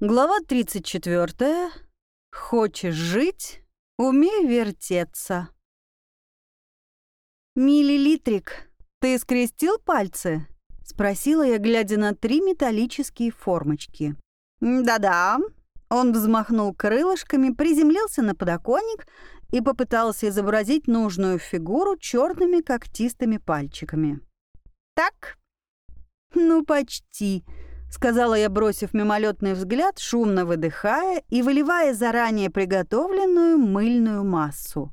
Глава 34. Хочешь жить? Умей вертеться. «Миллилитрик, ты скрестил пальцы?» — спросила я, глядя на три металлические формочки. «Да-да». Он взмахнул крылышками, приземлился на подоконник и попытался изобразить нужную фигуру черными когтистыми пальчиками. «Так?» «Ну, почти», — сказала я, бросив мимолетный взгляд, шумно выдыхая и выливая заранее приготовленную мыльную массу.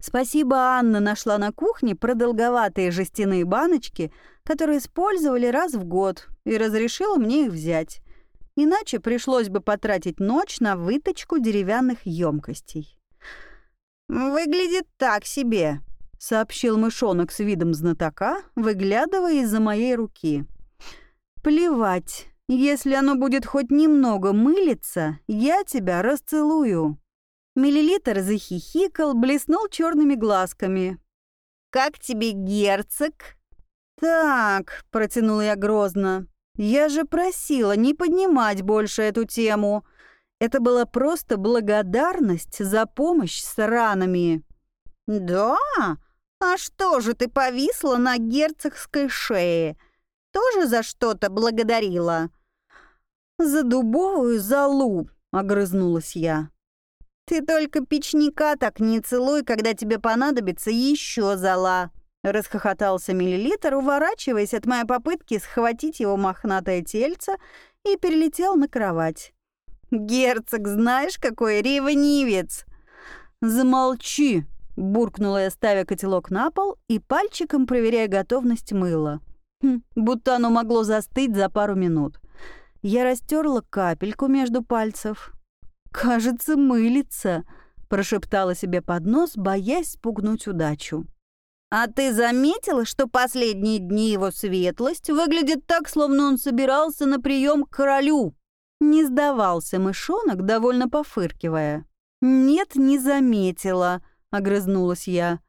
Спасибо, Анна нашла на кухне продолговатые жестяные баночки, которые использовали раз в год, и разрешила мне их взять. Иначе пришлось бы потратить ночь на выточку деревянных емкостей. «Выглядит так себе», — сообщил мышонок с видом знатока, выглядывая из-за моей руки. «Плевать. Если оно будет хоть немного мылиться, я тебя расцелую». Миллилитр захихикал, блеснул черными глазками. «Как тебе герцог?» «Так», — протянула я грозно, — «я же просила не поднимать больше эту тему. Это была просто благодарность за помощь с ранами». «Да? А что же ты повисла на герцогской шее?» Тоже за что-то благодарила?» «За дубовую залу», — огрызнулась я. «Ты только печника так не целуй, когда тебе понадобится еще зала», — расхохотался миллилитр, уворачиваясь от моей попытки схватить его мохнатое тельце и перелетел на кровать. «Герцог, знаешь, какой ревнивец!» «Замолчи!» — буркнула я, ставя котелок на пол и пальчиком проверяя готовность мыла. Хм, будто оно могло застыть за пару минут. Я растерла капельку между пальцев. «Кажется, мылится», — прошептала себе под нос, боясь спугнуть удачу. «А ты заметила, что последние дни его светлость выглядит так, словно он собирался на прием к королю?» Не сдавался мышонок, довольно пофыркивая. «Нет, не заметила», — огрызнулась я.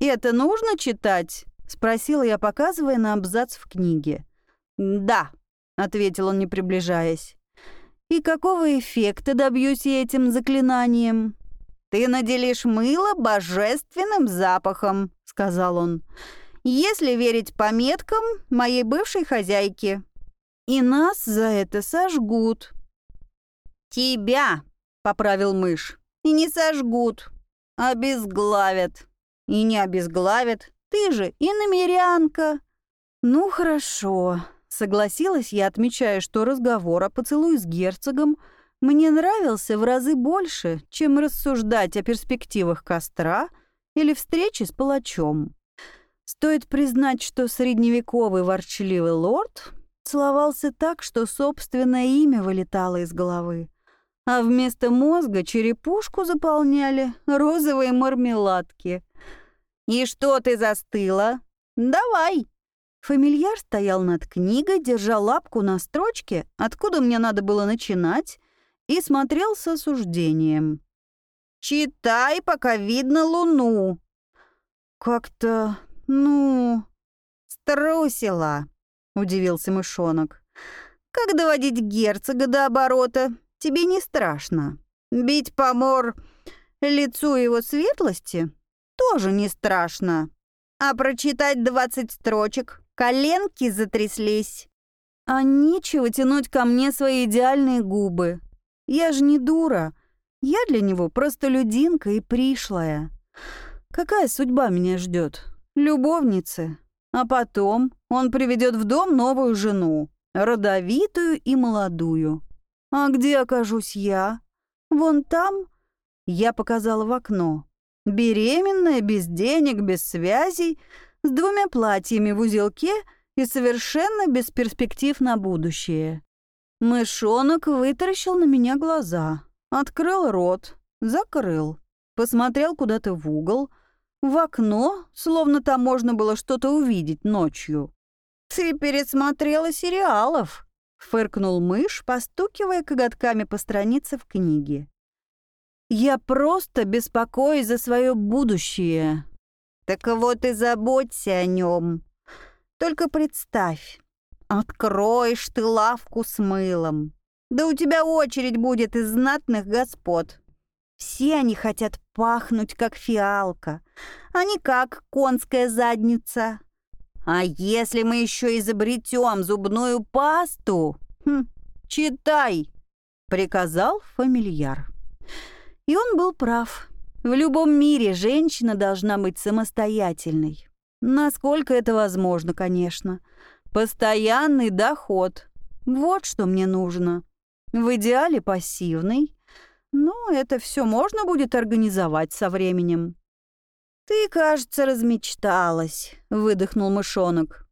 «Это нужно читать?» Спросила я, показывая на абзац в книге. «Да», — ответил он, не приближаясь. «И какого эффекта добьюсь я этим заклинанием?» «Ты наделишь мыло божественным запахом», — сказал он. «Если верить пометкам моей бывшей хозяйки. И нас за это сожгут». «Тебя», — поправил мышь, — «и не сожгут, обезглавят». «И не обезглавят, ты же иномерянка». «Ну, хорошо», — согласилась я, отмечая, что разговор о поцелуе с герцогом мне нравился в разы больше, чем рассуждать о перспективах костра или встречи с палачом. Стоит признать, что средневековый ворчливый лорд целовался так, что собственное имя вылетало из головы, а вместо мозга черепушку заполняли розовые мармеладки — «И что ты застыла? Давай!» Фамильяр стоял над книгой, держа лапку на строчке, откуда мне надо было начинать, и смотрел с осуждением. «Читай, пока видно луну». «Как-то, ну...» «Струсила», — удивился мышонок. «Как доводить герцога до оборота? Тебе не страшно. Бить помор лицу его светлости? Тоже не страшно. А прочитать двадцать строчек, коленки затряслись. А нечего тянуть ко мне свои идеальные губы. Я же не дура. Я для него просто людинка и пришлая. Какая судьба меня ждет? Любовницы. А потом он приведет в дом новую жену, родовитую и молодую. А где окажусь я? Вон там? Я показала в окно. Беременная, без денег, без связей, с двумя платьями в узелке и совершенно без перспектив на будущее. Мышонок вытаращил на меня глаза, открыл рот, закрыл, посмотрел куда-то в угол, в окно, словно там можно было что-то увидеть ночью. «Ты пересмотрела сериалов», — фыркнул мышь, постукивая коготками по странице в книге. Я просто беспокоюсь за свое будущее. Так вот и заботься о нем. Только представь, откроешь ты лавку с мылом. Да у тебя очередь будет из знатных господ. Все они хотят пахнуть, как фиалка, а не как конская задница. А если мы еще изобретем зубную пасту? Хм, читай, приказал фамильяр. И он был прав. В любом мире женщина должна быть самостоятельной. Насколько это возможно, конечно. Постоянный доход. Вот что мне нужно. В идеале пассивный. Но это все можно будет организовать со временем. «Ты, кажется, размечталась», — выдохнул мышонок.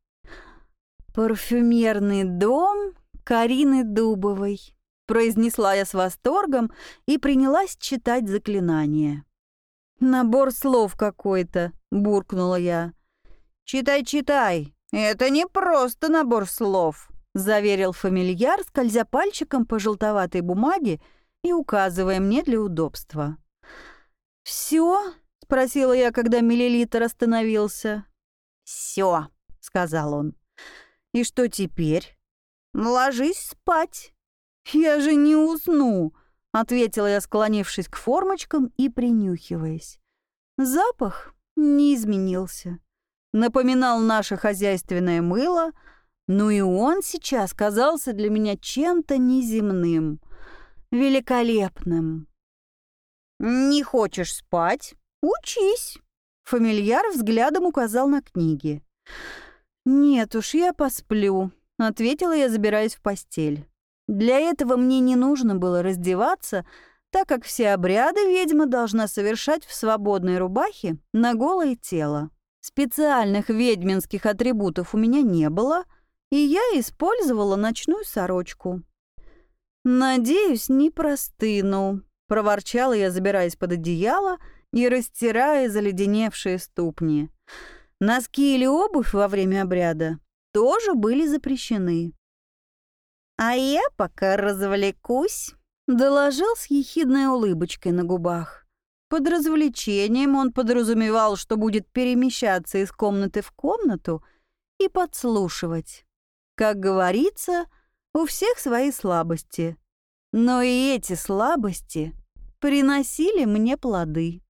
«Парфюмерный дом Карины Дубовой», — произнесла я с восторгом и принялась читать заклинание. «Набор слов какой-то», — буркнула я. «Читай, читай, это не просто набор слов», — заверил фамильяр, скользя пальчиком по желтоватой бумаге и указывая мне для удобства. «Все?» спросила я, когда миллилитр остановился. «Все», — сказал он. «И что теперь?» «Ложись спать». «Я же не усну», — ответила я, склонившись к формочкам и принюхиваясь. Запах не изменился. Напоминал наше хозяйственное мыло, но и он сейчас казался для меня чем-то неземным, великолепным. «Не хочешь спать?» «Учись!» — фамильяр взглядом указал на книги. «Нет уж, я посплю», — ответила я, забираясь в постель. Для этого мне не нужно было раздеваться, так как все обряды ведьма должна совершать в свободной рубахе на голое тело. Специальных ведьминских атрибутов у меня не было, и я использовала ночную сорочку. «Надеюсь, не простыну», — проворчала я, забираясь под одеяло — и растирая заледеневшие ступни. Носки или обувь во время обряда тоже были запрещены. «А я пока развлекусь», — доложил с ехидной улыбочкой на губах. Под развлечением он подразумевал, что будет перемещаться из комнаты в комнату и подслушивать. Как говорится, у всех свои слабости. Но и эти слабости приносили мне плоды.